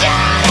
shine.